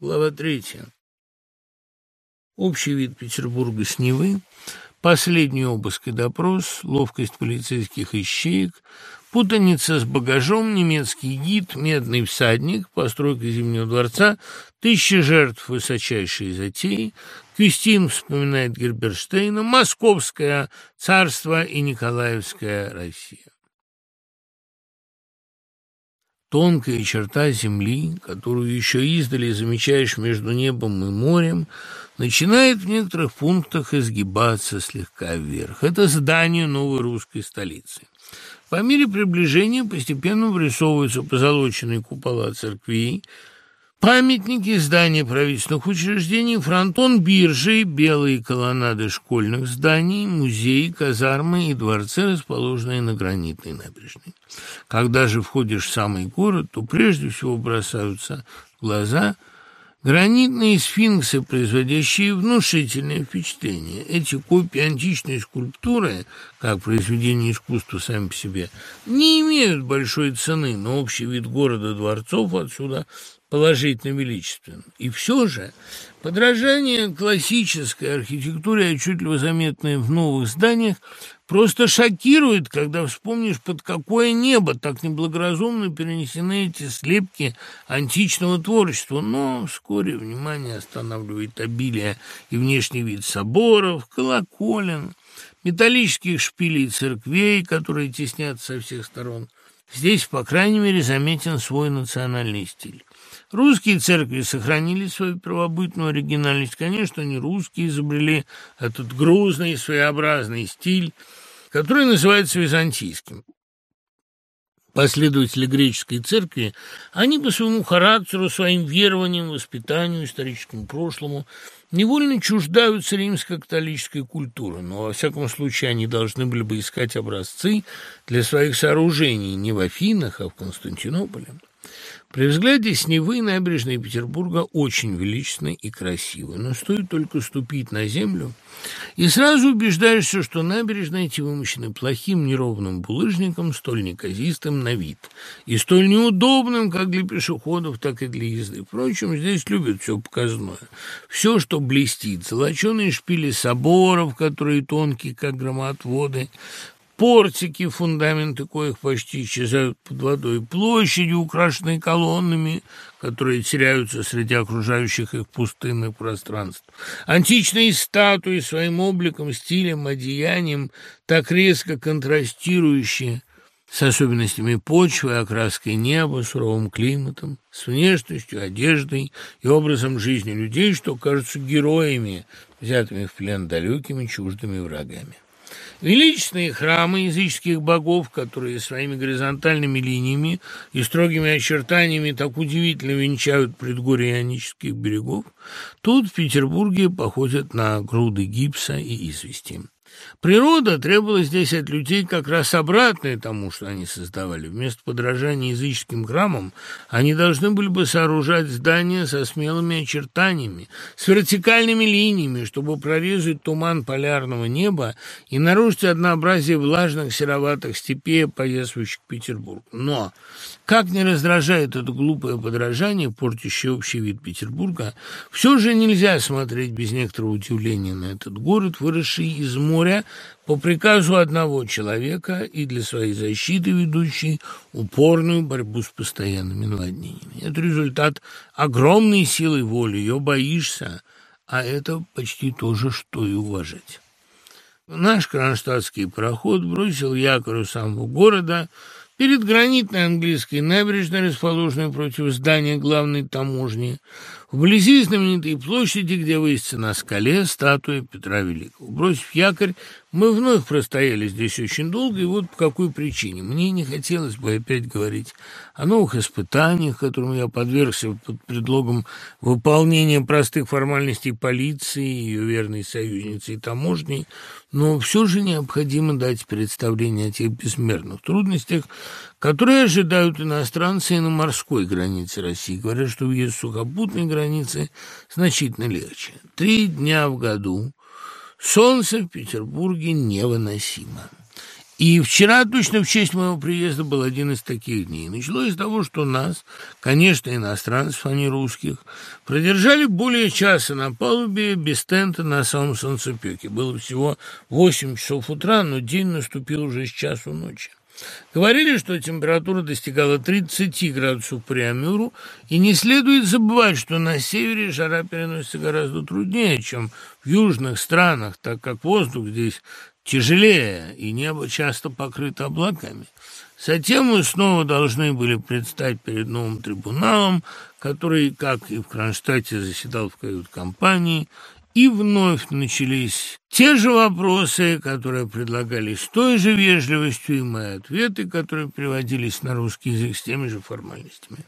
Глава третья. Общий вид Петербурга с Невы, последний обыск и допрос, ловкость полицейских ищеек, путаница с багажом, немецкий гид, медный всадник, постройка Зимнего дворца, тысячи жертв высочайшей затеи, Кюстин вспоминает Герберштейна, Московское царство и Николаевская Россия. Тонкая черта земли, которую еще издали замечаешь между небом и морем, начинает в некоторых пунктах изгибаться слегка вверх. Это здание новой русской столицы. По мере приближения постепенно вырисовываются позолоченные купола церквей, Памятники, здания правительственных учреждений, фронтон биржи, белые колоннады школьных зданий, музеи, казармы и дворцы, расположенные на гранитной набережной. Когда же входишь в самый город, то прежде всего бросаются в глаза гранитные сфинксы, производящие внушительное впечатление. Эти копии античной скульптуры, как произведения искусства сами по себе, не имеют большой цены, но общий вид города дворцов отсюда положительно величествен. И все же подражание классической архитектуре, отчетливо заметное в новых зданиях, просто шокирует, когда вспомнишь, под какое небо так неблагоразумно перенесены эти слепки античного творчества. Но вскоре внимание останавливает обилие и внешний вид соборов, колоколен, металлических шпилей церквей, которые теснятся со всех сторон. Здесь, по крайней мере, заметен свой национальный стиль. Русские церкви сохранили свою первобытную оригинальность. Конечно, не русские изобрели этот грузный своеобразный стиль, который называется византийским. Последователи греческой церкви, они по своему характеру, своим верованиям, воспитанию, историческому прошлому невольно чуждаются римско-католической культуры, но, во всяком случае, они должны были бы искать образцы для своих сооружений не в Афинах, а в Константинополе. При взгляде с Невы набережная Петербурга очень величественна и красива, но стоит только ступить на землю, и сразу убеждаешься, что набережные эти вымощены плохим неровным булыжником, столь неказистым на вид, и столь неудобным как для пешеходов, так и для езды. Впрочем, здесь любят все показное. Все, что блестит, золоченые шпили соборов, которые тонкие, как громоотводы, портики, фундаменты коих почти исчезают под водой, площади, украшенные колоннами, которые теряются среди окружающих их пустынных пространств. Античные статуи своим обликом, стилем, одеянием, так резко контрастирующие с особенностями почвы, окраской неба, суровым климатом, с внешностью, одеждой и образом жизни людей, что кажутся героями, взятыми в плен далекими чуждыми врагами. Величественные храмы языческих богов, которые своими горизонтальными линиями и строгими очертаниями так удивительно венчают предгорье ионических берегов, тут в Петербурге походят на груды гипса и извести. Природа требовала здесь от людей как раз обратное тому, что они создавали. Вместо подражания языческим храмам они должны были бы сооружать здания со смелыми очертаниями, с вертикальными линиями, чтобы прорезать туман полярного неба и нарушить однообразие влажных сероватых степей, опоясывающих Петербург. Но как не раздражает это глупое подражание, портящее общий вид Петербурга, все же нельзя смотреть без некоторого удивления на этот город, выросший из моря по приказу одного человека и для своей защиты ведущий упорную борьбу с постоянными наводнениями. Это результат огромной силы воли, ее боишься, а это почти то же, что и уважать. Наш кронштадтский пароход бросил якорь у самого города – Перед гранитной английской набережной, расположенной против здания главной таможни, вблизи знаменитой площади, где высится на скале статуя Петра Великого. Бросив якорь, мы вновь простояли здесь очень долго, и вот по какой причине. Мне не хотелось бы опять говорить о новых испытаниях, которым я подвергся под предлогом выполнения простых формальностей полиции, ее верной союзницы и таможней, но все же необходимо дать представление о тех безмерных трудностях, которые ожидают иностранцы и на морской границе России. Говорят, что въезд сухопутной границы значительно легче. Три дня в году Солнце в Петербурге невыносимо. И вчера, точно в честь моего приезда, был один из таких дней. Началось с того, что нас, конечно, иностранцев, а не русских, продержали более часа на палубе без тента на самом солнцепеке. Было всего восемь часов утра, но день наступил уже с часу ночи. Говорили, что температура достигала 30 градусов по Реамюру, и не следует забывать, что на севере жара переносится гораздо труднее, чем в южных странах, так как воздух здесь тяжелее, и небо часто покрыто облаками. Затем мы снова должны были предстать перед новым трибуналом, который, как и в Кронштадте, заседал в кают-компании, и вновь начались те же вопросы, которые предлагались с той же вежливостью, и мои ответы, которые приводились на русский язык с теми же формальностями.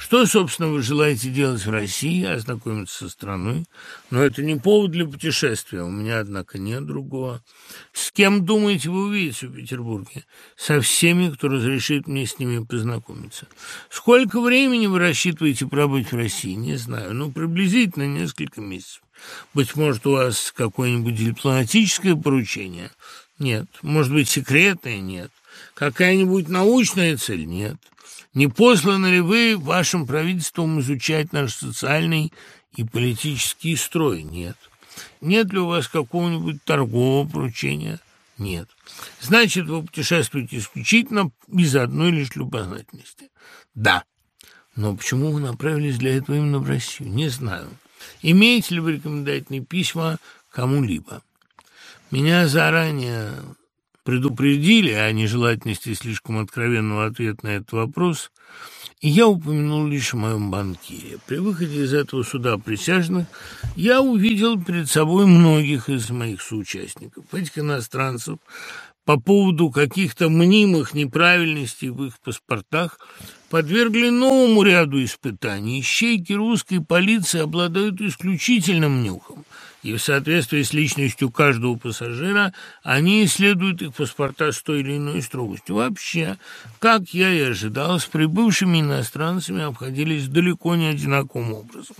Что, собственно, вы желаете делать в России? Ознакомиться со страной. Но это не повод для путешествия. У меня, однако, нет другого. С кем думаете вы увидеться в Петербурге? Со всеми, кто разрешит мне с ними познакомиться. Сколько времени вы рассчитываете пробыть в России? Не знаю. Ну, приблизительно несколько месяцев. Быть может, у вас какое-нибудь дипломатическое поручение? Нет. Может быть, секретное? Нет. Какая-нибудь научная цель? Нет. Не посланы ли вы вашим правительством изучать наш социальный и политический строй? Нет. Нет ли у вас какого-нибудь торгового поручения? Нет. Значит, вы путешествуете исключительно из одной лишь любознательности? Да. Но почему вы направились для этого именно в Россию? Не знаю. Имеете ли вы рекомендательные письма кому-либо? Меня заранее предупредили о нежелательности слишком откровенного ответа на этот вопрос, и я упомянул лишь о моем банкире. При выходе из этого суда присяжных я увидел перед собой многих из моих соучастников. Этих иностранцев по поводу каких-то мнимых неправильностей в их паспортах подвергли новому ряду испытаний. Ищейки русской полиции обладают исключительным нюхом и в соответствии с личностью каждого пассажира они исследуют их паспорта с той или иной строгостью. Вообще, как я и ожидал, с прибывшими иностранцами обходились далеко не одинаковым образом.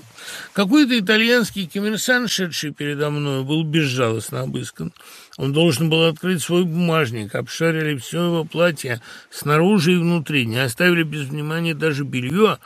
Какой-то итальянский коммерсант, шедший передо мной, был безжалостно обыскан. Он должен был открыть свой бумажник, обшарили все его платье снаружи и внутри, не оставили без внимания даже белье,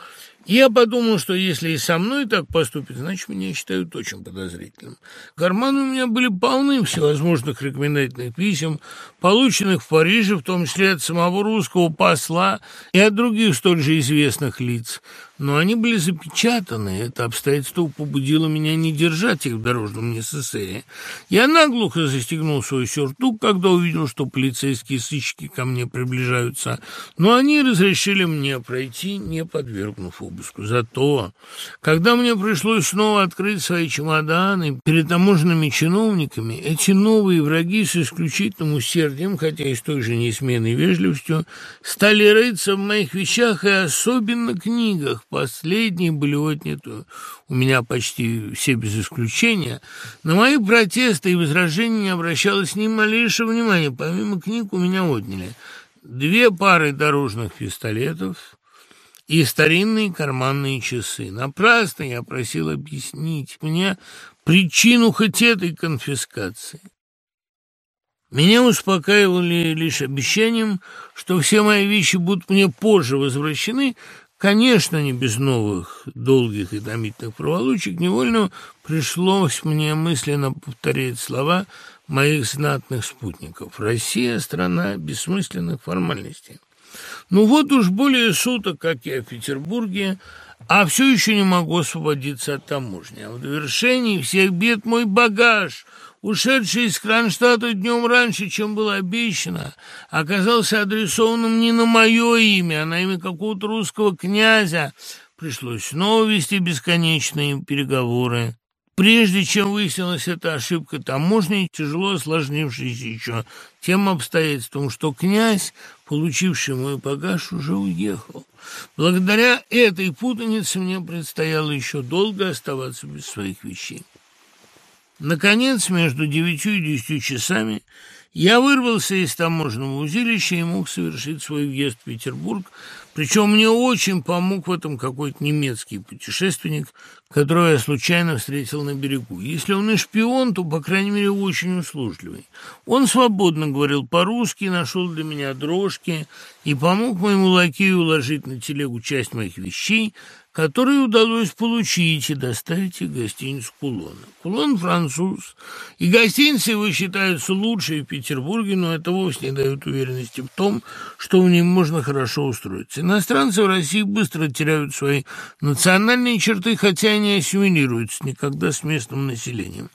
я подумал, что если и со мной так поступят, значит, меня считают очень подозрительным. Карманы у меня были полны всевозможных рекомендательных писем, полученных в Париже, в том числе от самого русского посла и от других столь же известных лиц но они были запечатаны. Это обстоятельство побудило меня не держать их в дорожном necessary. Я наглухо застегнул свой сюртук, когда увидел, что полицейские сыщики ко мне приближаются, но они разрешили мне пройти, не подвергнув обыску. Зато, когда мне пришлось снова открыть свои чемоданы перед таможенными чиновниками, эти новые враги с исключительным усердием, хотя и с той же неизменной вежливостью, стали рыться в моих вещах и особенно книгах, Последние были отняты у меня почти все без исключения. На мои протесты и возражения не обращалось ни малейшего внимания. Помимо книг у меня отняли две пары дорожных пистолетов и старинные карманные часы. Напрасно я просил объяснить мне причину хоть этой конфискации. Меня успокаивали лишь обещанием, что все мои вещи будут мне позже возвращены, Конечно, не без новых, долгих и томительных проволочек, невольно пришлось мне мысленно повторять слова моих знатных спутников. Россия – страна бессмысленных формальностей. Ну вот уж более суток, как я в Петербурге, а все еще не могу освободиться от таможни. А в довершении всех бед мой багаж – ушедший из Кронштадта днем раньше, чем было обещано, оказался адресованным не на мое имя, а на имя какого-то русского князя. Пришлось снова вести бесконечные переговоры. Прежде чем выяснилась эта ошибка таможни, тяжело осложнившаяся еще тем обстоятельством, что князь, получивший мой багаж, уже уехал. Благодаря этой путанице мне предстояло еще долго оставаться без своих вещей. Наконец, между девятью и десятью часами Я вырвался из таможенного узилища и мог совершить свой въезд в Петербург, причем мне очень помог в этом какой-то немецкий путешественник, которого я случайно встретил на берегу. Если он и шпион, то, по крайней мере, очень услужливый. Он свободно говорил по-русски, нашел для меня дрожки и помог моему лакею уложить на телегу часть моих вещей, которые удалось получить и доставить их в гостиницу Кулона. Кулон француз, и гостиницы его считаются лучшей в Петербурге, но это вовсе не дает уверенности в том, что в нем можно хорошо устроиться. Иностранцы в России быстро теряют свои национальные черты, хотя они ассимилируются никогда с местным населением.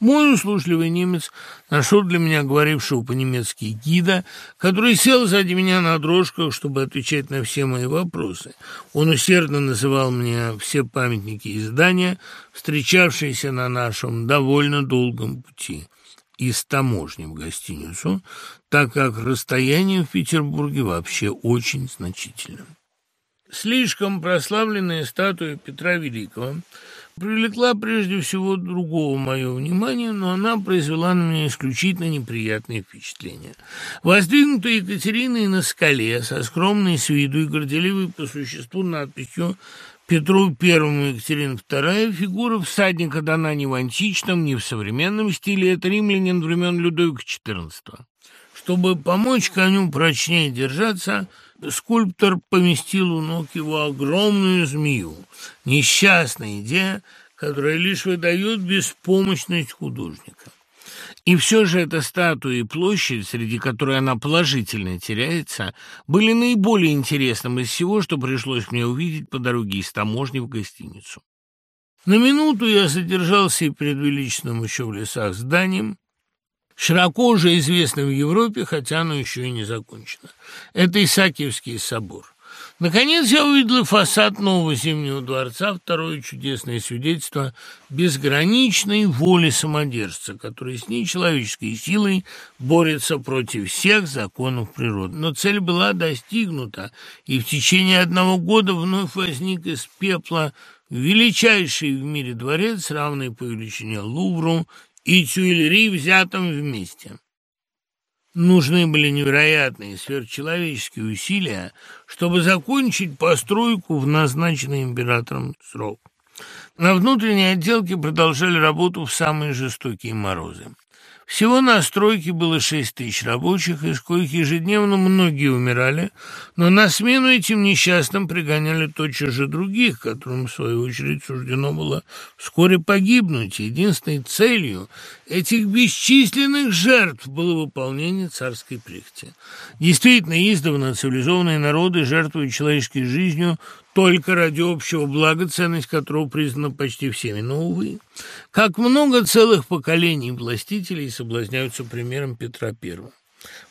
Мой услужливый немец нашел для меня говорившего по-немецки гида, который сел сзади меня на дрожках, чтобы отвечать на все мои вопросы. Он усердно называл мне все памятники и здания, встречавшиеся на нашем довольно долгом пути из таможни в гостиницу, так как расстояние в Петербурге вообще очень значительно. Слишком прославленная статуя Петра Великого привлекла прежде всего другого мое внимание, но она произвела на меня исключительно неприятные впечатления. Воздвигнутая Екатериной на скале, со скромной с виду и горделивой по существу надписью Петру Первому Екатерина Вторая фигура всадника дана не в античном, не в современном стиле, это римлянин времен Людовика XIV. Чтобы помочь коню прочнее держаться – скульптор поместил у ног его огромную змею. Несчастная идея, которая лишь выдает беспомощность художника. И все же эта статуя и площадь, среди которой она положительно теряется, были наиболее интересным из всего, что пришлось мне увидеть по дороге из таможни в гостиницу. На минуту я задержался и перед величественным еще в лесах зданием, широко уже известно в Европе, хотя оно еще и не закончено. Это Исаакиевский собор. Наконец я увидел фасад нового Зимнего дворца, второе чудесное свидетельство безграничной воли самодержца, который с нечеловеческой силой борется против всех законов природы. Но цель была достигнута, и в течение одного года вновь возник из пепла величайший в мире дворец, равный по величине Лувру и Тюильри взятым вместе. Нужны были невероятные сверхчеловеческие усилия, чтобы закончить постройку в назначенный императором срок. На внутренней отделке продолжали работу в самые жестокие морозы. Всего на стройке было шесть тысяч рабочих, из коих ежедневно многие умирали, но на смену этим несчастным пригоняли тотчас же других, которым, в свою очередь, суждено было вскоре погибнуть. Единственной целью этих бесчисленных жертв было выполнение царской прихоти. Действительно, издавна цивилизованные народы жертвуют человеческой жизнью только ради общего блага, ценность которого признана почти всеми. Но, увы, как много целых поколений властителей соблазняются примером Петра Первого.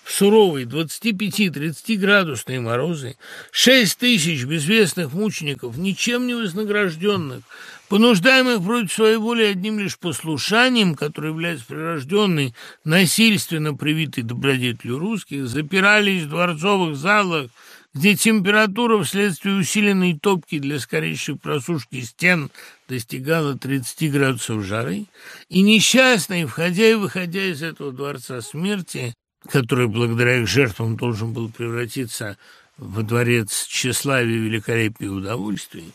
В суровые 25-30 градусные морозы шесть тысяч безвестных мучеников, ничем не вознагражденных, понуждаемых против своей воли одним лишь послушанием, которое является прирожденной, насильственно привитой добродетелью русских, запирались в дворцовых залах где температура вследствие усиленной топки для скорейшей просушки стен достигала 30 градусов жары, и несчастный, входя и выходя из этого дворца смерти, который благодаря их жертвам должен был превратиться во дворец тщеславия, великолепия и удовольствий,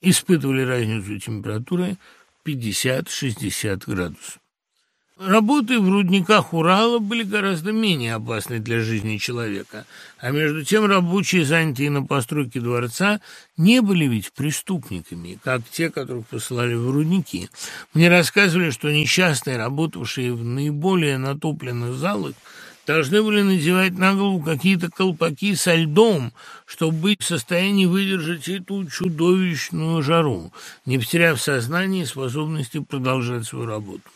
испытывали разницу температуры 50-60 градусов. Работы в рудниках Урала были гораздо менее опасны для жизни человека, а между тем рабочие, занятые на постройке дворца, не были ведь преступниками, как те, которых посылали в рудники. Мне рассказывали, что несчастные, работавшие в наиболее натопленных залах, должны были надевать на голову какие-то колпаки со льдом, чтобы быть в состоянии выдержать эту чудовищную жару, не потеряв сознание и способности продолжать свою работу.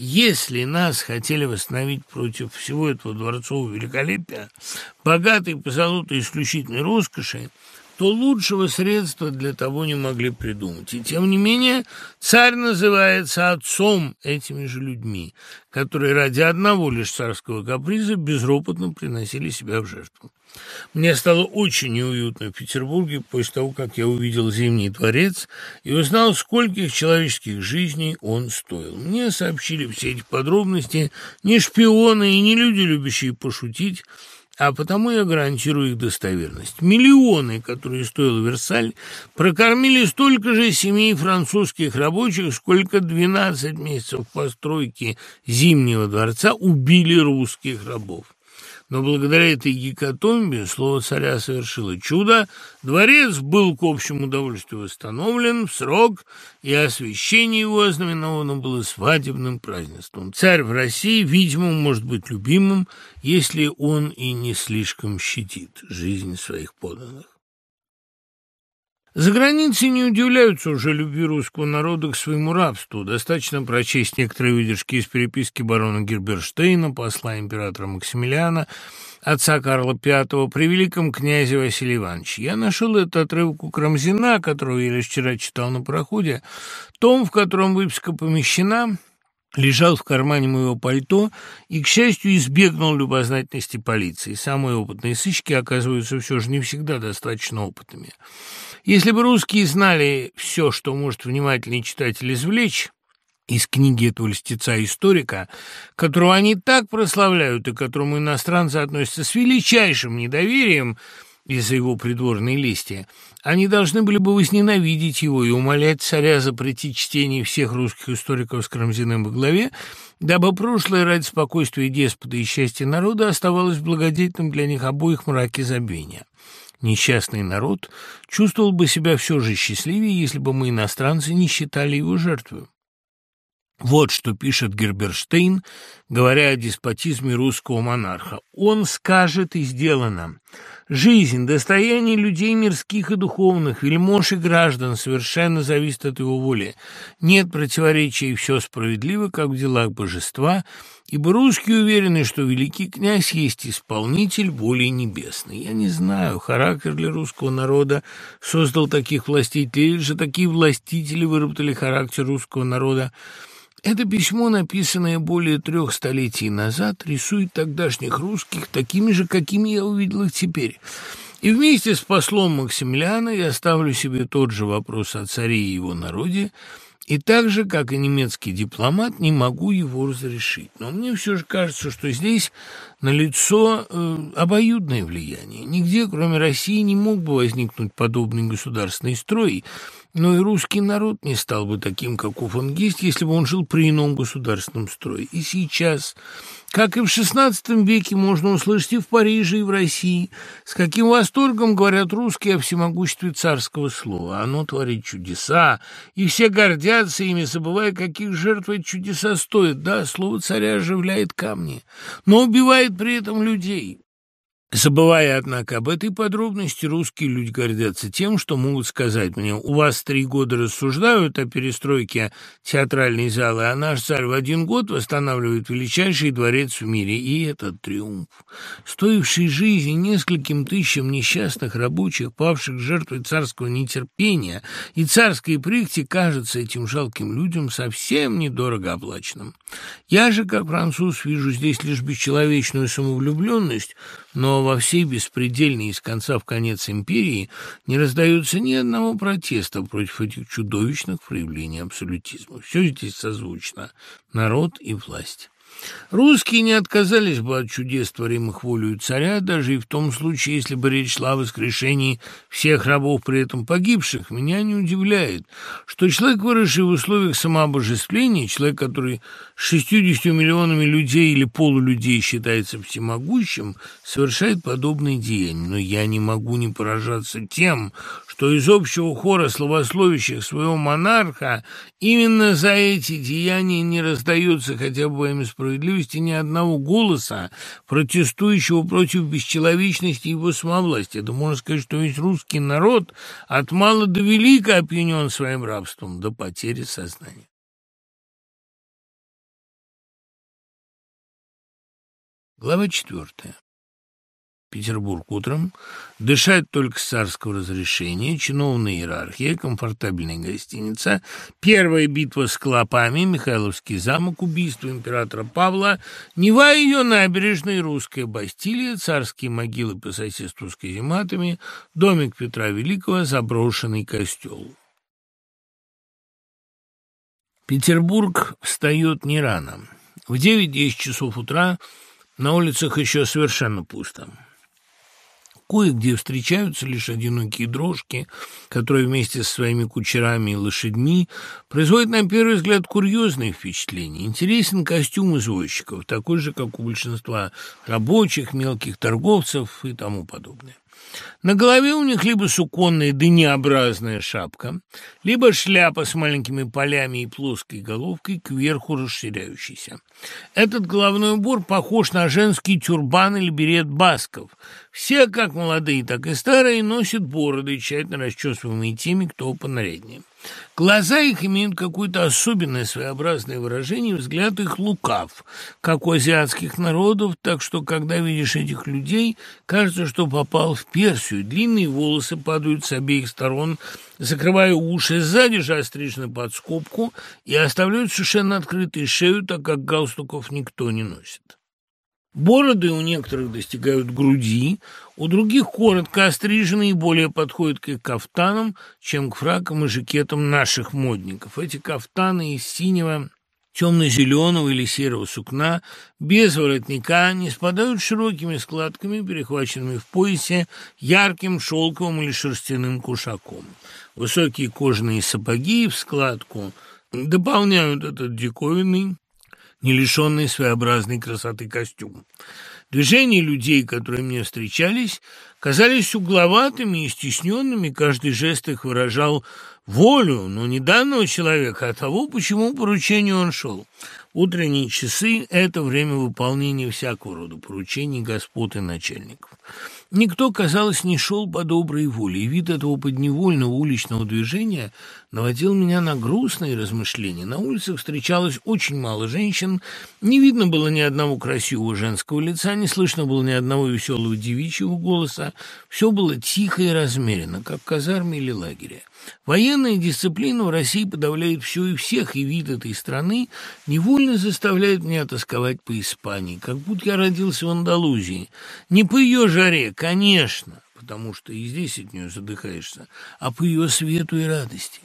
Если нас хотели восстановить против всего этого дворцового великолепия, богатой по золоту исключительной роскоши, то лучшего средства для того не могли придумать. И тем не менее царь называется отцом этими же людьми, которые ради одного лишь царского каприза безропотно приносили себя в жертву. Мне стало очень неуютно в Петербурге после того, как я увидел Зимний дворец и узнал, скольких человеческих жизней он стоил. Мне сообщили все эти подробности не шпионы и не люди, любящие пошутить, а потому я гарантирую их достоверность. Миллионы, которые стоил Версаль, прокормили столько же семей французских рабочих, сколько 12 месяцев постройки Зимнего дворца убили русских рабов. Но благодаря этой гекатомбе слово царя совершило чудо. Дворец был к общему удовольствию восстановлен в срок, и освящение его ознаменовано было свадебным празднеством. Царь в России, видимо, может быть любимым, если он и не слишком щадит жизнь своих подданных. За границей не удивляются уже любви русского народа к своему рабству. Достаточно прочесть некоторые выдержки из переписки барона Герберштейна, посла императора Максимилиана, отца Карла V, при великом князе Василия Ивановича. Я нашел этот отрывок у Крамзина, которого я лишь вчера читал на проходе. Том, в котором выписка помещена, лежал в кармане моего пальто и, к счастью, избегнул любознательности полиции. Самые опытные сыщики оказываются все же не всегда достаточно опытными. Если бы русские знали все, что может внимательный читатель извлечь из книги этого льстеца-историка, которого они так прославляют и к которому иностранцы относятся с величайшим недоверием из-за его придворной лести, они должны были бы возненавидеть его и умолять царя запретить чтение всех русских историков с Карамзиным во главе, дабы прошлое ради спокойствия деспота и счастья народа оставалось благодетельным для них обоих мраке забвения. Несчастный народ чувствовал бы себя все же счастливее, если бы мы, иностранцы, не считали его жертвой. Вот что пишет Герберштейн, говоря о деспотизме русского монарха. «Он скажет и сделано. Жизнь, достояние людей мирских и духовных, вельмож и граждан совершенно зависит от его воли. Нет противоречия, и все справедливо, как в делах божества, ибо русские уверены, что великий князь есть исполнитель воли небесной. Я не знаю, характер ли русского народа создал таких властителей, или же такие властители выработали характер русского народа. Это письмо, написанное более трех столетий назад, рисует тогдашних русских такими же, какими я увидел их теперь. И вместе с послом Максимилиана я ставлю себе тот же вопрос о царе и его народе, и так же, как и немецкий дипломат, не могу его разрешить. Но мне все же кажется, что здесь налицо э, обоюдное влияние. Нигде, кроме России, не мог бы возникнуть подобный государственный строй – но и русский народ не стал бы таким, как фон Гист, если бы он жил при ином государственном строе. И сейчас, как и в XVI веке, можно услышать и в Париже, и в России, с каким восторгом говорят русские о всемогуществе царского слова. Оно творит чудеса, и все гордятся ими, забывая, каких жертв эти чудеса стоят. Да, слово царя оживляет камни, но убивает при этом людей. Забывая, однако, об этой подробности, русские люди гордятся тем, что могут сказать мне, у вас три года рассуждают о перестройке театральной залы, а наш царь в один год восстанавливает величайший дворец в мире, и этот триумф, стоивший жизни нескольким тысячам несчастных рабочих, павших жертвой царского нетерпения и царской прихти, кажется этим жалким людям совсем недорого оплаченным. Я же, как француз, вижу здесь лишь бесчеловечную самовлюбленность, но во всей беспредельной из конца в конец империи не раздается ни одного протеста против этих чудовищных проявлений абсолютизма. Все здесь созвучно – народ и власть. Русские не отказались бы от чудес, творимых волею царя, даже и в том случае, если бы речь шла о воскрешении всех рабов при этом погибших. Меня не удивляет, что человек, выросший в условиях самообожествления, человек, который с 60 миллионами людей или полулюдей считается всемогущим, совершает подобные деяния. Но я не могу не поражаться тем, что из общего хора словословящих своего монарха именно за эти деяния не раздается хотя бы во имя справедливости ни одного голоса, протестующего против бесчеловечности его самовластия. Это можно сказать, что весь русский народ от мала до велика опьянен своим рабством до потери сознания. Глава четвертая. Петербург утром, дышать только с царского разрешения, чиновная иерархия, комфортабельная гостиница, первая битва с клопами, Михайловский замок, убийство императора Павла, Нева ее набережная, русская Бастилия, царские могилы по соседству с казематами, домик Петра Великого, заброшенный костел. Петербург встает не рано. В 9-10 часов утра на улицах еще совершенно пусто. Кое-где встречаются лишь одинокие дрожки, которые вместе со своими кучерами и лошадьми производят на первый взгляд курьезные впечатления. Интересен костюм извозчиков, такой же, как у большинства рабочих, мелких торговцев и тому подобное. На голове у них либо суконная дынеобразная шапка, либо шляпа с маленькими полями и плоской головкой, кверху расширяющейся. Этот головной убор похож на женский тюрбан или берет басков. Все, как молодые, так и старые, носят бороды, тщательно расчесываемые теми, кто понаряднее. Глаза их имеют какое-то особенное своеобразное выражение, взгляд их лукав, как у азиатских народов, так что, когда видишь этих людей, кажется, что попал в Персию. Длинные волосы падают с обеих сторон, закрывая уши, сзади же острижены под скобку и оставляют совершенно открытой шею, так как галстуков никто не носит. Бороды у некоторых достигают груди, у других коротко острижены и более подходят к кафтанам, чем к фракам и жакетам наших модников. Эти кафтаны из синего, темно-зеленого или серого сукна, без воротника, не спадают широкими складками, перехваченными в поясе, ярким шелковым или шерстяным кушаком. Высокие кожаные сапоги в складку дополняют этот диковинный, не лишенный своеобразной красоты костюм. Движения людей, которые мне встречались, казались угловатыми и стесненными, каждый жест их выражал волю, но не данного человека, а того, почему поручению он шел. Утренние часы – это время выполнения всякого рода поручений господ и начальников. Никто, казалось, не шел по доброй воле, и вид этого подневольного уличного движения наводил меня на грустные размышления. На улицах встречалось очень мало женщин, не видно было ни одного красивого женского лица, не слышно было ни одного веселого девичьего голоса. Все было тихо и размеренно, как в казарме или лагере. Военная дисциплина в России подавляет все и всех, и вид этой страны невольно заставляет меня тосковать по Испании, как будто я родился в Андалузии. Не по ее жаре, конечно, потому что и здесь от нее задыхаешься, а по ее свету и радости.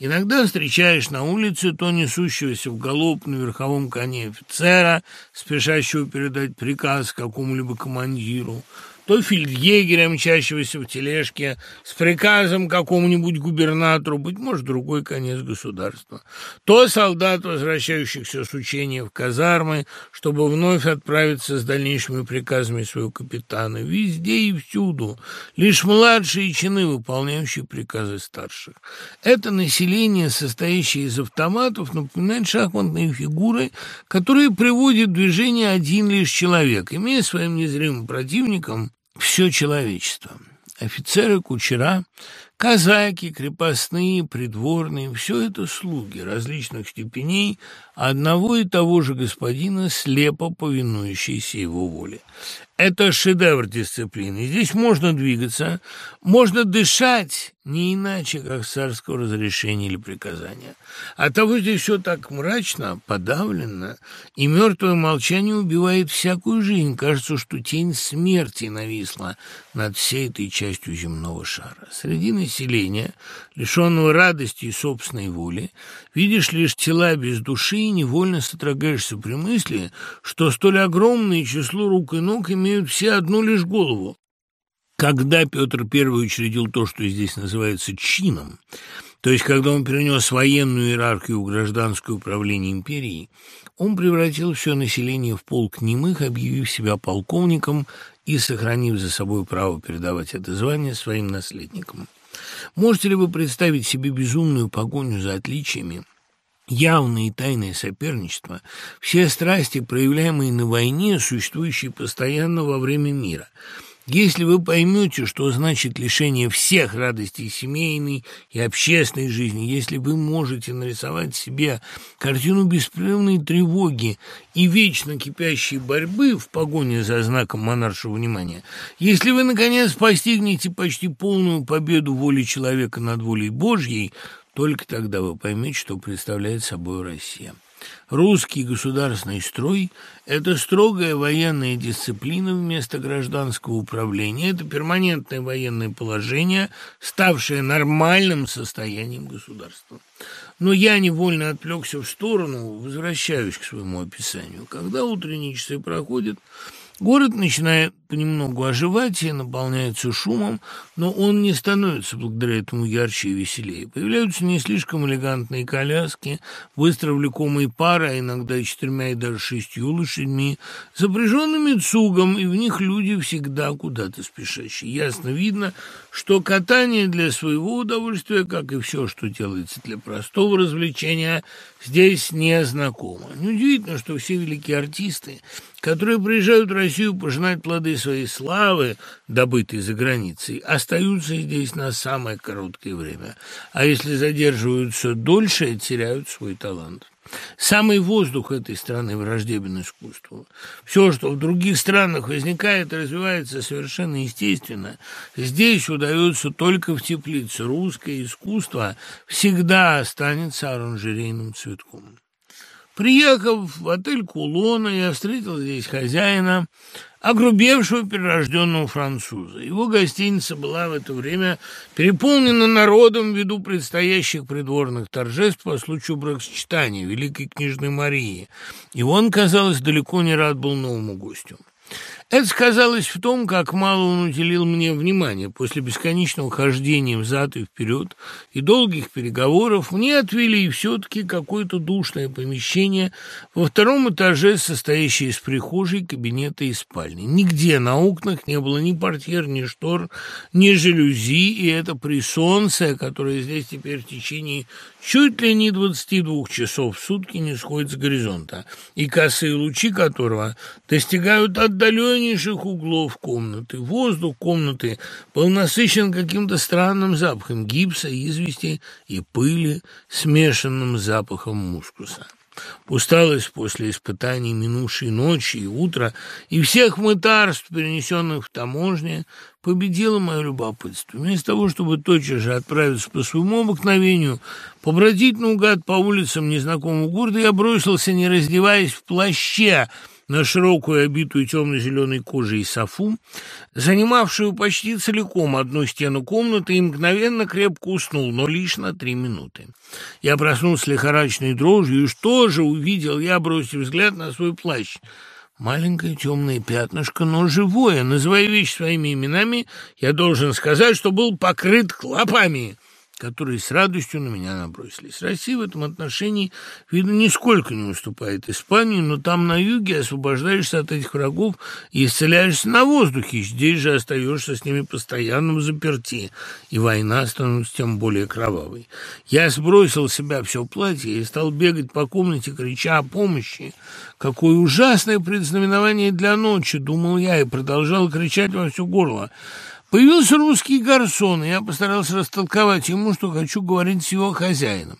Иногда встречаешь на улице то несущегося в галоп на верховом коне офицера, спешащего передать приказ какому-либо командиру, то фельдъегеря, мчащегося в тележке, с приказом какому-нибудь губернатору, быть может, другой конец государства, то солдат, возвращающихся с учения в казармы, чтобы вновь отправиться с дальнейшими приказами своего капитана. Везде и всюду. Лишь младшие чины, выполняющие приказы старших. Это население, состоящее из автоматов, напоминает шахматные фигуры, которые приводит в движение один лишь человек, имея своим незримым противником все человечество. Офицеры, кучера, казаки, крепостные, придворные – все это слуги различных степеней одного и того же господина, слепо повинующиеся его воле. Это шедевр дисциплины. Здесь можно двигаться, можно дышать, не иначе, как царского разрешения или приказания. А того здесь все так мрачно, подавлено, и мертвое молчание убивает всякую жизнь. Кажется, что тень смерти нависла над всей этой частью земного шара. Среди населения, лишенного радости и собственной воли, видишь лишь тела без души и невольно сотрогаешься при мысли, что столь огромное число рук и ног имеют все одну лишь голову. Когда Петр I учредил то, что здесь называется чином, то есть когда он перенес военную иерархию в гражданское управление империей, он превратил все население в полк немых, объявив себя полковником и сохранив за собой право передавать это звание своим наследникам. Можете ли вы представить себе безумную погоню за отличиями, явное и тайное соперничество, все страсти, проявляемые на войне, существующие постоянно во время мира – Если вы поймете, что значит лишение всех радостей семейной и общественной жизни, если вы можете нарисовать себе картину беспрерывной тревоги и вечно кипящей борьбы в погоне за знаком монаршего внимания, если вы, наконец, постигнете почти полную победу воли человека над волей Божьей, только тогда вы поймете, что представляет собой Россия. Русский государственный строй – это строгая военная дисциплина вместо гражданского управления, это перманентное военное положение, ставшее нормальным состоянием государства. Но я невольно отвлекся в сторону, возвращаюсь к своему описанию. Когда утренние часы проходят, город начинает понемногу оживать и наполняется шумом, но он не становится благодаря этому ярче и веселее. Появляются не слишком элегантные коляски, быстро влекомые пары, а иногда и четырьмя и даже шестью лошадьми, запряженными цугом, и в них люди всегда куда-то спешащие. Ясно видно, что катание для своего удовольствия, как и все, что делается для простого развлечения, здесь не знакомо. Неудивительно, что все великие артисты, которые приезжают в Россию пожинать плоды своей славы, добытой за границей, остаются здесь на самое короткое время, а если задерживаются дольше, теряют свой талант. Самый воздух этой страны враждебен искусству. Все, что в других странах возникает развивается совершенно естественно, здесь удается только в теплице. Русское искусство всегда останется оранжерейным цветком. Приехав в отель Кулона, я встретил здесь хозяина, огрубевшего перерожденного француза. Его гостиница была в это время переполнена народом ввиду предстоящих придворных торжеств по случаю бракосочетания Великой княжны Марии, и он, казалось, далеко не рад был новому гостю. Это сказалось в том, как мало он уделил мне внимания. После бесконечного хождения взад и вперед и долгих переговоров мне отвели все-таки какое-то душное помещение во втором этаже, состоящее из прихожей, кабинета и спальни. Нигде на окнах не было ни портьер, ни штор, ни жалюзи, и это при солнце, которое здесь теперь в течение чуть ли не 22 часов в сутки не сходит с горизонта, и косые лучи которого достигают отдаленнейших углов комнаты. Воздух комнаты был насыщен каким-то странным запахом гипса, извести и пыли, смешанным запахом мускуса. Усталость после испытаний минувшей ночи и утра и всех мытарств, перенесенных в таможне, победила мое любопытство. Вместо того, чтобы тотчас же отправиться по своему обыкновению, побродить наугад по улицам незнакомого города, я бросился, не раздеваясь, в плаще, на широкую, обитую темно-зеленой кожей софу, занимавшую почти целиком одну стену комнаты, и мгновенно крепко уснул, но лишь на три минуты. Я проснулся лихорадочной дрожью, и что же увидел я, бросив взгляд на свой плащ? Маленькое темное пятнышко, но живое. Называя вещи своими именами, я должен сказать, что был покрыт клопами которые с радостью на меня набросились. Россия в этом отношении, видно, нисколько не уступает Испании, но там на юге освобождаешься от этих врагов и исцеляешься на воздухе, здесь же остаешься с ними постоянно в заперти, и война становится тем более кровавой. Я сбросил с себя все платье и стал бегать по комнате, крича о помощи. Какое ужасное предзнаменование для ночи, думал я, и продолжал кричать во все горло. Появился русский гарсон, и я постарался растолковать ему, что хочу говорить с его хозяином.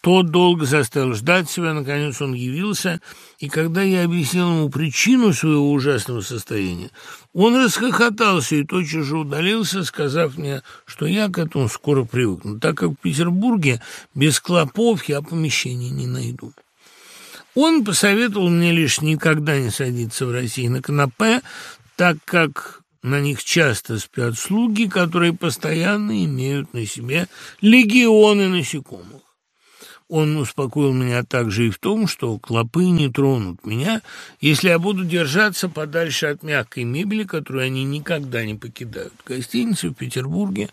Тот долго заставил ждать себя, наконец он явился, и когда я объяснил ему причину своего ужасного состояния, он расхохотался и тотчас же удалился, сказав мне, что я к этому скоро привыкну, так как в Петербурге без клопов я помещения не найду. Он посоветовал мне лишь никогда не садиться в России на канапе, так как на них часто спят слуги, которые постоянно имеют на себе легионы насекомых. Он успокоил меня также и в том, что клопы не тронут меня, если я буду держаться подальше от мягкой мебели, которую они никогда не покидают. Гостиница в Петербурге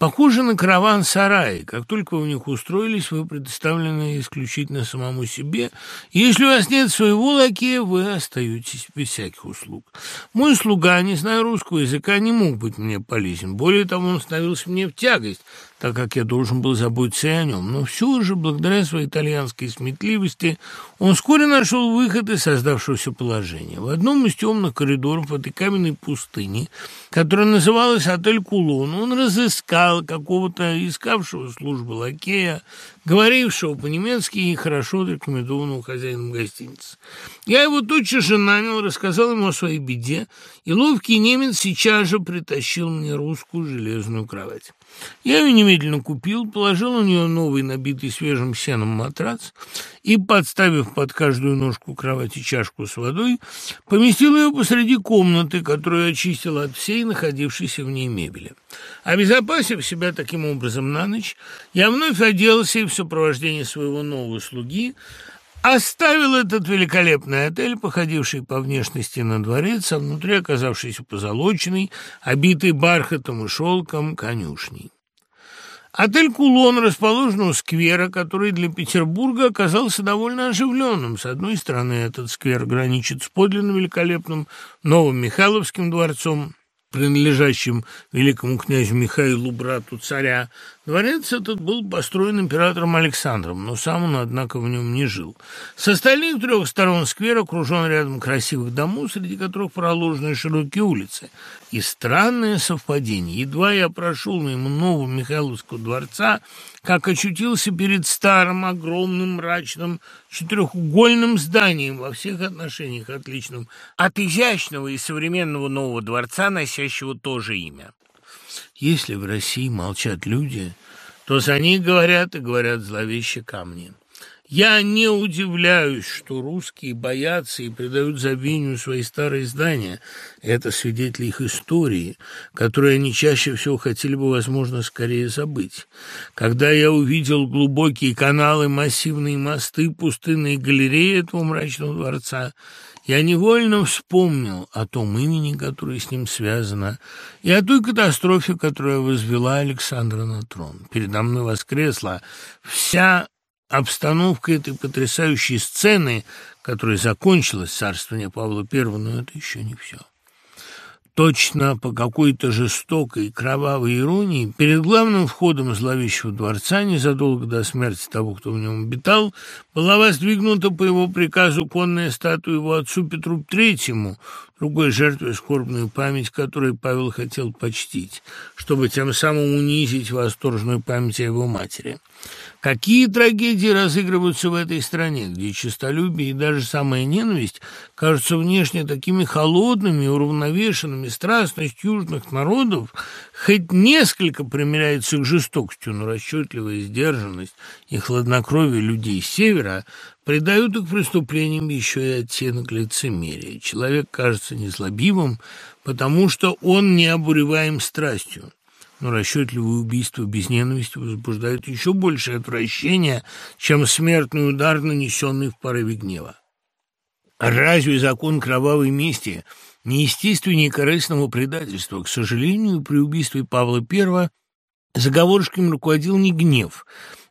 Похоже на караван-сарай. Как только вы в них устроились, вы предоставлены исключительно самому себе. если у вас нет своего лакея, вы остаетесь без всяких услуг. Мой слуга, не зная русского языка, не мог быть мне полезен. Более того, он становился мне в тягость, так как я должен был заботиться о нем. Но все же, благодаря своей итальянской сметливости, он вскоре нашел выход из создавшегося положения. В одном из темных коридоров этой каменной пустыни, которая называлась «Отель Кулон», он разыскал какого-то искавшего службы лакея, говорившего по-немецки и хорошо рекомендованного хозяином гостиницы. Я его тотчас же нанял, рассказал ему о своей беде, и ловкий немец сейчас же притащил мне русскую железную кровать. Я ее немедленно купил, положил у нее новый, набитый свежим сеном матрац и, подставив под каждую ножку кровати чашку с водой, поместил ее посреди комнаты, которую очистил от всей находившейся в ней мебели. Обезопасив себя таким образом на ночь, я вновь оделся и в сопровождении своего нового слуги Оставил этот великолепный отель, походивший по внешности на дворец, а внутри оказавшийся позолоченный, обитый бархатом и шелком конюшней. Отель «Кулон» расположен у сквера, который для Петербурга оказался довольно оживленным. С одной стороны, этот сквер граничит с подлинно великолепным Новым Михайловским дворцом, принадлежащим великому князю Михаилу, брату царя, Дворец этот был построен императором Александром, но сам он, однако, в нем не жил. С остальных трех сторон сквер окружен рядом красивых домов, среди которых проложены широкие улицы. И странное совпадение. Едва я прошел мимо нового Михайловского дворца, как очутился перед старым, огромным, мрачным, четырехугольным зданием во всех отношениях отличным от изящного и современного нового дворца, носящего то же имя. Если в России молчат люди, то за них говорят и говорят зловеще камни. Я не удивляюсь, что русские боятся и придают забвению свои старые здания. Это свидетели их истории, которые они чаще всего хотели бы, возможно, скорее забыть. Когда я увидел глубокие каналы, массивные мосты, пустынные галереи этого мрачного дворца, я невольно вспомнил о том имени, которое с ним связано, и о той катастрофе, которая возвела Александра на трон. Передо мной воскресла вся обстановка этой потрясающей сцены, которая закончилась царствование Павла I, но это еще не все. Точно по какой-то жестокой, кровавой иронии, перед главным входом зловещего дворца, незадолго до смерти того, кто в нем обитал, была воздвигнута по его приказу конная статуя его отцу Петру Третьему, другой жертвой скорбную память, которой Павел хотел почтить, чтобы тем самым унизить восторженную память о его матери. Какие трагедии разыгрываются в этой стране, где честолюбие и даже самая ненависть кажутся внешне такими холодными, уравновешенными, страстность южных народов хоть несколько примиряется к жестокостью, но расчетливая сдержанность и хладнокровие людей севера придают их преступлениям еще и оттенок лицемерия. Человек кажется незлобивым, потому что он не обуреваем страстью но расчетливое убийство без ненависти возбуждает еще большее отвращение, чем смертный удар, нанесенный в порыве гнева. Разве закон кровавой мести неестественнее корыстного предательства? К сожалению, при убийстве Павла I заговорщиками руководил не гнев,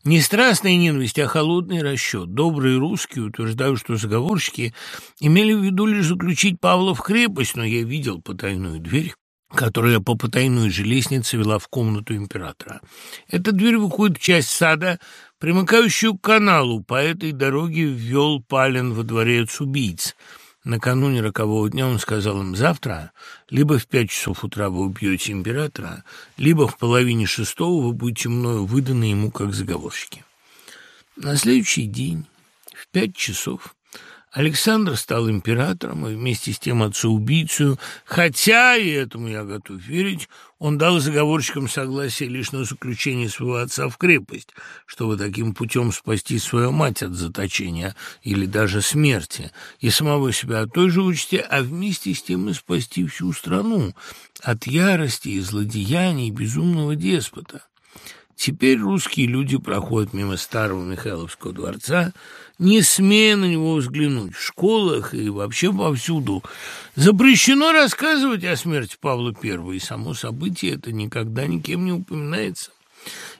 не страстная ненависть, а холодный расчет. Добрые русские утверждают, что заговорщики имели в виду лишь заключить Павла в крепость, но я видел потайную дверь, которая по потайной же лестнице вела в комнату императора. Эта дверь выходит в часть сада, примыкающую к каналу. По этой дороге ввел Палин во дворец убийц. Накануне рокового дня он сказал им, завтра либо в пять часов утра вы убьете императора, либо в половине шестого вы будете мною выданы ему как заговорщики. На следующий день в пять часов Александр стал императором и вместе с тем отцу-убийцу, хотя, и этому я готов верить, он дал заговорщикам согласие лишь на заключение своего отца в крепость, чтобы таким путем спасти свою мать от заточения или даже смерти, и самого себя от той же участи, а вместе с тем и спасти всю страну от ярости и злодеяний безумного деспота. Теперь русские люди проходят мимо старого Михайловского дворца, не смея на него взглянуть. В школах и вообще повсюду запрещено рассказывать о смерти Павла I, и само событие это никогда никем не упоминается.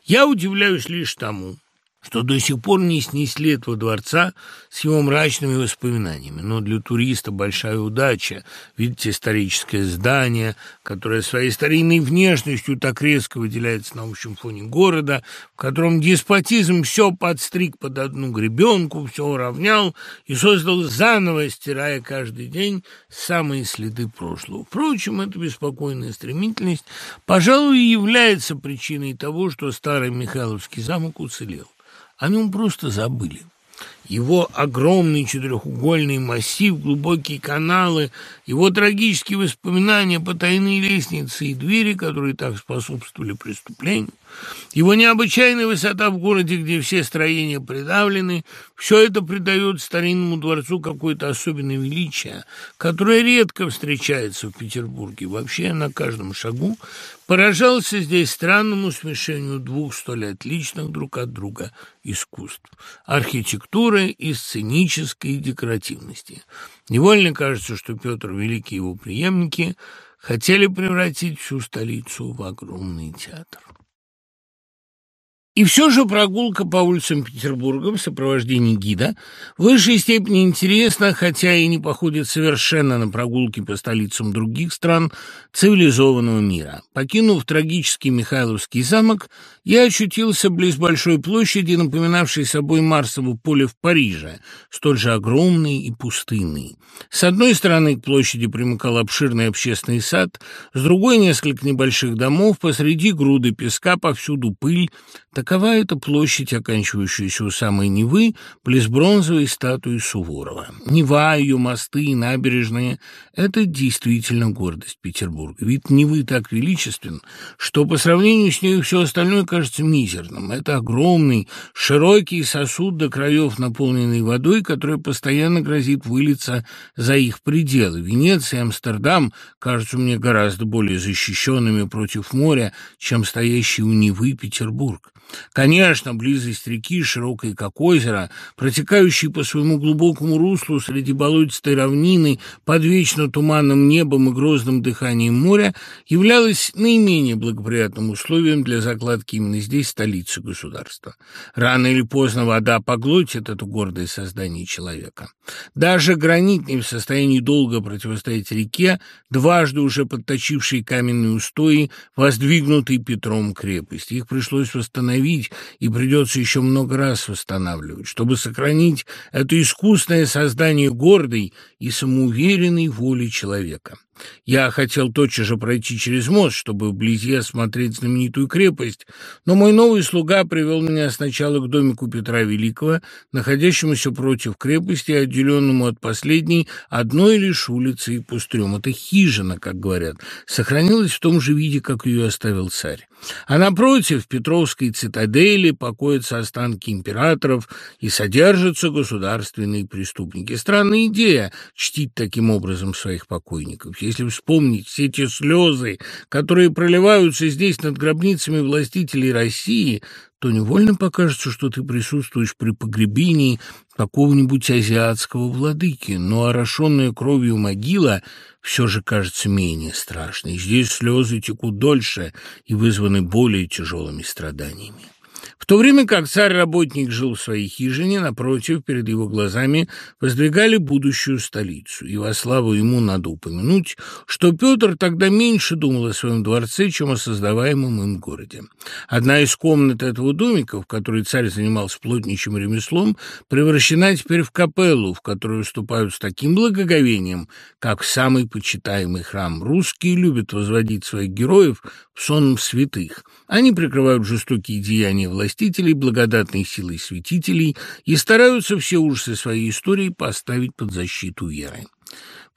Я удивляюсь лишь тому, что до сих пор не снесли этого дворца с его мрачными воспоминаниями. Но для туриста большая удача видеть историческое здание, которое своей старинной внешностью так резко выделяется на общем фоне города, в котором деспотизм все подстриг под одну гребенку, все уравнял и создал заново, стирая каждый день самые следы прошлого. Впрочем, эта беспокойная стремительность, пожалуй, и является причиной того, что старый Михайловский замок уцелел. О нем просто забыли. Его огромный четырехугольный массив, глубокие каналы, его трагические воспоминания, потайные лестницы и двери, которые так способствовали преступлению, его необычайная высота в городе, где все строения придавлены, все это придает старинному дворцу какое-то особенное величие, которое редко встречается в Петербурге. Вообще на каждом шагу поражался здесь странному смешению двух столь отличных друг от друга искусств – архитектуры и сценической декоративности. Невольно кажется, что Петр Великий и его преемники хотели превратить всю столицу в огромный театр. И все же прогулка по улицам Петербурга в сопровождении гида в высшей степени интересна, хотя и не походит совершенно на прогулки по столицам других стран цивилизованного мира. Покинув трагический Михайловский замок, я очутился близ большой площади, напоминавшей собой Марсово поле в Париже, столь же огромный и пустынный. С одной стороны к площади примыкал обширный общественный сад, с другой — несколько небольших домов, посреди груды песка, повсюду пыль, Такова эта площадь, оканчивающаяся у самой Невы, близ бронзовой статуи Суворова. Нева, ее мосты и набережные — это действительно гордость Петербурга. Вид Невы так величествен, что по сравнению с ней все остальное кажется мизерным. Это огромный, широкий сосуд до краев, наполненный водой, которая постоянно грозит вылиться за их пределы. Венеция и Амстердам кажутся мне гораздо более защищенными против моря, чем стоящий у Невы Петербург. Конечно, близость реки, широкой как озеро, протекающей по своему глубокому руслу среди болотистой равнины под вечно туманным небом и грозным дыханием моря, являлась наименее благоприятным условием для закладки именно здесь столицы государства. Рано или поздно вода поглотит это гордое создание человека. Даже гранит не в состоянии долго противостоять реке, дважды уже подточившей каменные устои, воздвигнутые Петром крепости. Их пришлось восстановить восстановить, и придется еще много раз восстанавливать, чтобы сохранить это искусное создание гордой и самоуверенной воли человека. Я хотел тотчас же пройти через мост, чтобы вблизи осмотреть знаменитую крепость, но мой новый слуга привел меня сначала к домику Петра Великого, находящемуся против крепости, отделенному от последней одной лишь улицей и пустрем. Это хижина, как говорят, сохранилась в том же виде, как ее оставил царь. А напротив Петровской цитадели покоятся останки императоров и содержатся государственные преступники. Странная идея чтить таким образом своих покойников. Если вспомнить все те слезы, которые проливаются здесь над гробницами властителей России, то невольно покажется, что ты присутствуешь при погребении какого-нибудь азиатского владыки, но орошенная кровью могила все же кажется менее страшной. Здесь слезы текут дольше и вызваны более тяжелыми страданиями. В то время как царь-работник жил в своей хижине, напротив, перед его глазами воздвигали будущую столицу. И во славу ему надо упомянуть, что Петр тогда меньше думал о своем дворце, чем о создаваемом им городе. Одна из комнат этого домика, в которой царь занимался плотничьим ремеслом, превращена теперь в капеллу, в которую вступают с таким благоговением, как в самый почитаемый храм. Русские любят возводить своих героев в сон святых. Они прикрывают жестокие деяния властителей, благодатной силой святителей и стараются все ужасы своей истории поставить под защиту веры.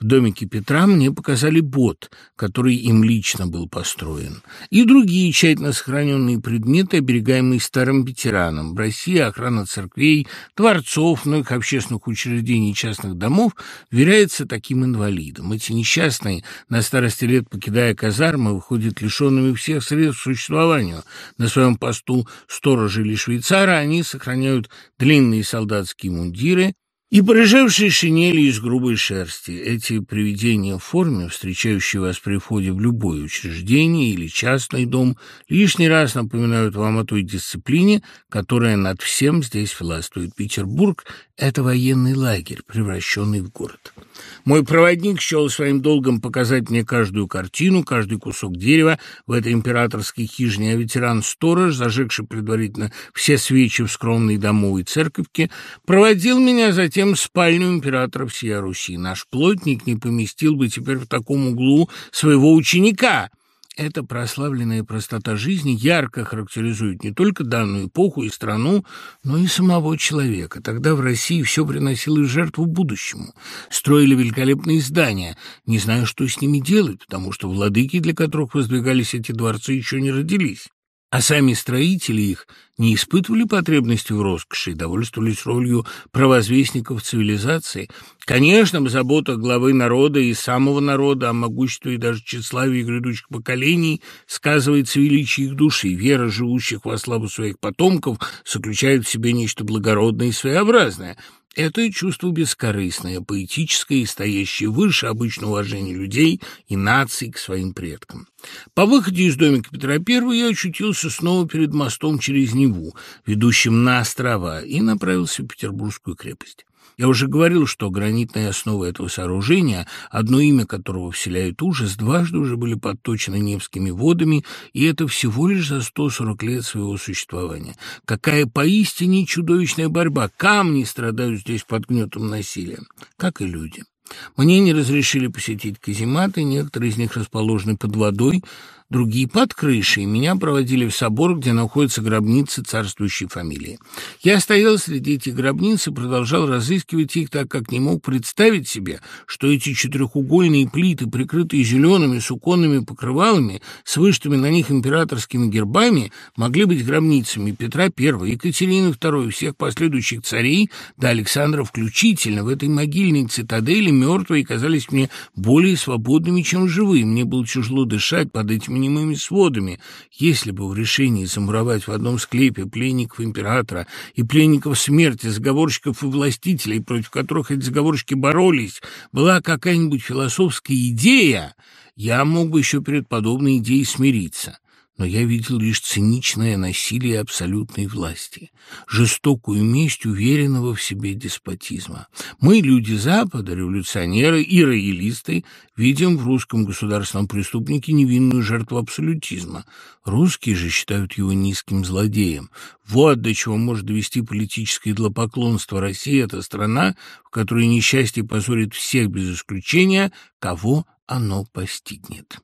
В домике Петра мне показали бот, который им лично был построен, и другие тщательно сохраненные предметы, оберегаемые старым ветераном. В России охрана церквей, дворцов, многих общественных учреждений и частных домов веряется таким инвалидам. Эти несчастные, на старости лет покидая казармы, выходят лишенными всех средств к существованию. На своем посту сторожа или швейцара они сохраняют длинные солдатские мундиры, и порыжевшие шинели из грубой шерсти. Эти привидения в форме, встречающие вас при входе в любое учреждение или частный дом, лишний раз напоминают вам о той дисциплине, которая над всем здесь властвует. Петербург — это военный лагерь, превращенный в город. Мой проводник счел своим долгом показать мне каждую картину, каждый кусок дерева в этой императорской хижине, а ветеран-сторож, зажегший предварительно все свечи в скромной домовой церковке, проводил меня затем затем спальню императора всея Руси. Наш плотник не поместил бы теперь в таком углу своего ученика. Эта прославленная простота жизни ярко характеризует не только данную эпоху и страну, но и самого человека. Тогда в России все приносило жертву будущему. Строили великолепные здания. Не знаю, что с ними делать, потому что владыки, для которых воздвигались эти дворцы, еще не родились. А сами строители их не испытывали потребности в роскоши и довольствовались ролью провозвестников цивилизации. Конечно, в заботах главы народа и самого народа о могуществе и даже тщеславии грядущих поколений сказывается величие их души. Вера живущих во славу своих потомков заключает в себе нечто благородное и своеобразное – это чувство бескорыстное, поэтическое и стоящее выше обычного уважения людей и наций к своим предкам. По выходе из домика Петра I я очутился снова перед мостом через Неву, ведущим на острова, и направился в Петербургскую крепость. Я уже говорил, что гранитные основы этого сооружения, одно имя которого вселяет ужас, дважды уже были подточены Невскими водами, и это всего лишь за 140 лет своего существования. Какая поистине чудовищная борьба! Камни страдают здесь под гнетом насилия, как и люди. Мне не разрешили посетить казематы, некоторые из них расположены под водой, другие под крышей. Меня проводили в собор, где находятся гробницы царствующей фамилии. Я стоял среди этих гробниц и продолжал разыскивать их, так как не мог представить себе, что эти четырехугольные плиты, прикрытые зелеными суконными покрывалами, с вышитыми на них императорскими гербами, могли быть гробницами Петра I, Екатерины II, всех последующих царей, до Александра включительно. В этой могильной цитадели мертвые казались мне более свободными, чем живые. Мне было тяжело дышать под этими немыми сводами. Если бы в решении замуровать в одном склепе пленников императора и пленников смерти, заговорщиков и властителей, против которых эти заговорщики боролись, была какая-нибудь философская идея, я мог бы еще перед подобной идеей смириться но я видел лишь циничное насилие абсолютной власти, жестокую месть уверенного в себе деспотизма. Мы, люди Запада, революционеры и роялисты, видим в русском государственном преступнике невинную жертву абсолютизма. Русские же считают его низким злодеем. Вот до чего может довести политическое идлопоклонство России. Это страна, в которой несчастье позорит всех без исключения, кого оно постигнет.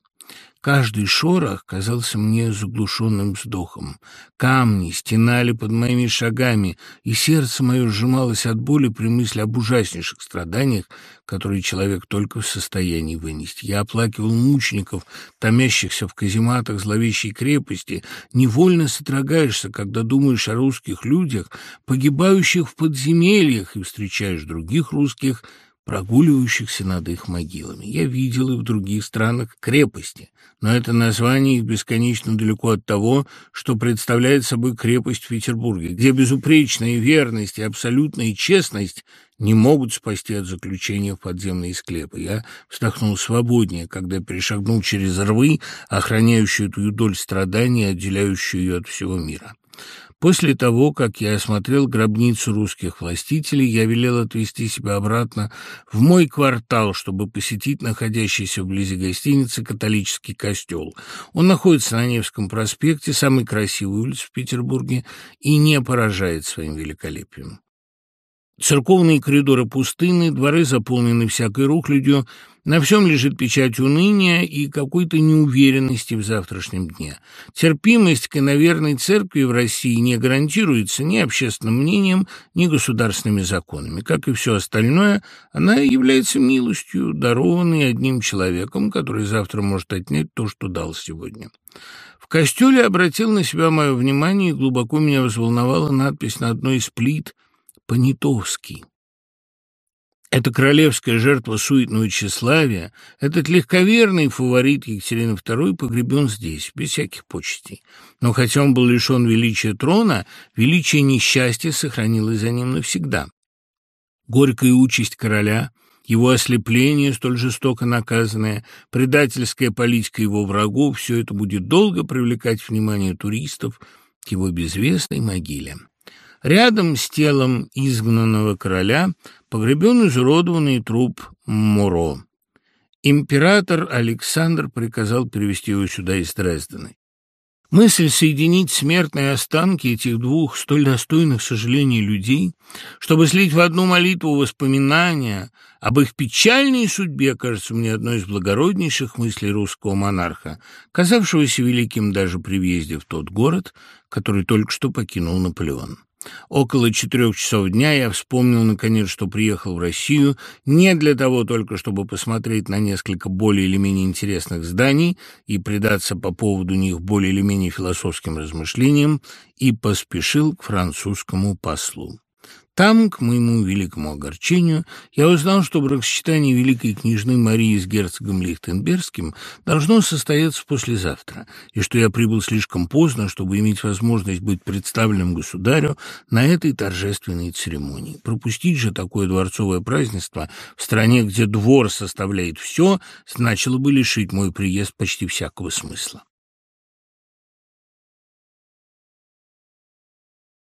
Каждый шорох казался мне заглушенным вздохом. Камни стенали под моими шагами, и сердце мое сжималось от боли при мысли об ужаснейших страданиях, которые человек только в состоянии вынести. Я оплакивал мучеников, томящихся в казематах зловещей крепости. Невольно сотрогаешься, когда думаешь о русских людях, погибающих в подземельях, и встречаешь других русских, прогуливающихся над их могилами. Я видел и в других странах крепости, но это название их бесконечно далеко от того, что представляет собой крепость в Петербурге, где безупречная верность и абсолютная честность не могут спасти от заключения в подземные склепы. Я вздохнул свободнее, когда перешагнул через рвы, охраняющую эту доль страданий, отделяющую ее от всего мира. После того, как я осмотрел гробницу русских властителей, я велел отвезти себя обратно в мой квартал, чтобы посетить находящийся вблизи гостиницы католический костел. Он находится на Невском проспекте, самой красивой улице в Петербурге, и не поражает своим великолепием. Церковные коридоры пустынны, дворы заполнены всякой рухлядью, на всем лежит печать уныния и какой-то неуверенности в завтрашнем дне. Терпимость к иноверной церкви в России не гарантируется ни общественным мнением, ни государственными законами. Как и все остальное, она является милостью, дарованной одним человеком, который завтра может отнять то, что дал сегодня. В костеле обратил на себя мое внимание и глубоко меня взволновала надпись на одной из плит – Понятовский. Эта королевская жертва суетного тщеславия, этот легковерный фаворит Екатерины II погребен здесь, без всяких почестей. Но хотя он был лишен величия трона, величие несчастья сохранилось за ним навсегда. Горькая участь короля, его ослепление, столь жестоко наказанное, предательская политика его врагов – все это будет долго привлекать внимание туристов к его безвестной могиле. Рядом с телом изгнанного короля погребен изуродованный труп Моро. Император Александр приказал перевести его сюда из Дрездена. Мысль соединить смертные останки этих двух столь достойных сожалений людей, чтобы слить в одну молитву воспоминания об их печальной судьбе, кажется мне одной из благороднейших мыслей русского монарха, казавшегося великим даже при въезде в тот город, который только что покинул Наполеон. Около четырех часов дня я вспомнил, наконец, что приехал в Россию не для того только, чтобы посмотреть на несколько более или менее интересных зданий и предаться по поводу них более или менее философским размышлениям, и поспешил к французскому послу. Там, к моему великому огорчению, я узнал, что бракосочетание великой княжны Марии с герцогом Лихтенбергским должно состояться послезавтра, и что я прибыл слишком поздно, чтобы иметь возможность быть представленным государю на этой торжественной церемонии. Пропустить же такое дворцовое празднество в стране, где двор составляет все, значило бы лишить мой приезд почти всякого смысла.